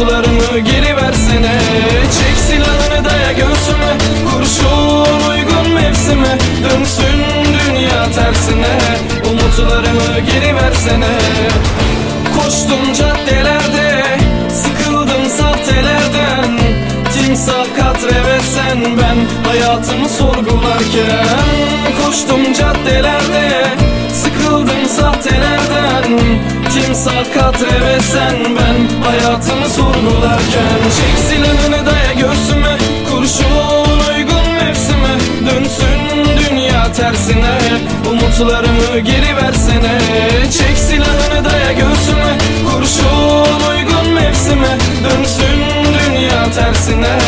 Umutlarımı geri versene. Çek silahını daya göğsüme. Kurşun uygun mevsime. Dönsün dünya tersine. Umutlarımı geri versene. Koştum caddelerde. Sıkıldım sahtelerden. Timsah katre ve ben Hayatımı sorgularken Koştum caddelerde. Sıkıldım sahtelerden Timsah katre ve sen ben Hayatımı sorgularken. Çek silahını daya göğsüme Kurşun uygun mevsime. Dönsün dünya tersine Umutlarımı geri versene. Çek silahını daya göğsüme Kurşun uygun mevsime. Dönsün dünya tersine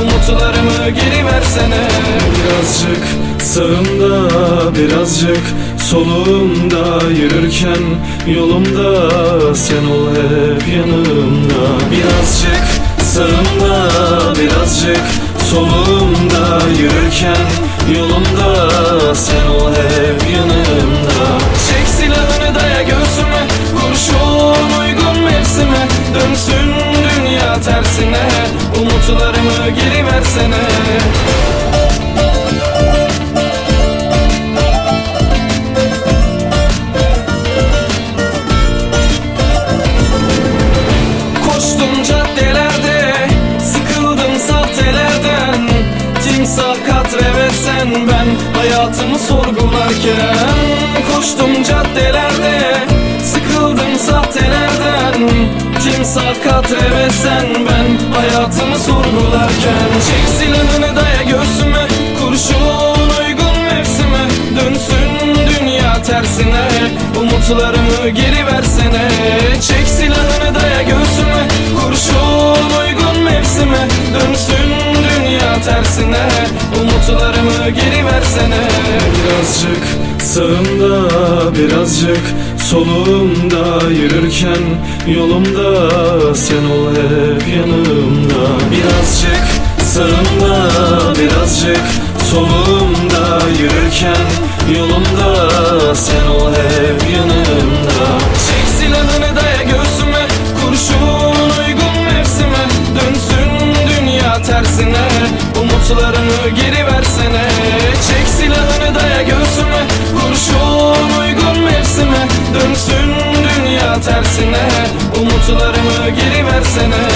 Umutlarımı geri versene. Birazcık sağımda birazcık solumda Yürürken yolumda sen ol hep yanımda. Birazcık sağımda birazcık solumda Yürürken yolumda sen ol hep yanımda. Çek silahını daya göğsüme Kurşun uygun mevsime. Dönsün dünya tersine Umutlarımı geri versene Hayatımı sorgularken Koştum caddelerde Sıkıldım sahtelerden. Timsah katre ve sen ben Hayatımı sorgularken. Çek silahını daya göğsüme Kurşun uygun mevsime. Dönsün dünya tersine Umutlarımı geri versene. Çek silahını daya göğsüme Kurşun Birazcık sağımda birazcık solumda Yürürken yolumda sen ol hep yanımda. Birazcık sağımda birazcık solumda Yürürken yolumda sen ol hep tersine Umutlarımı geri versene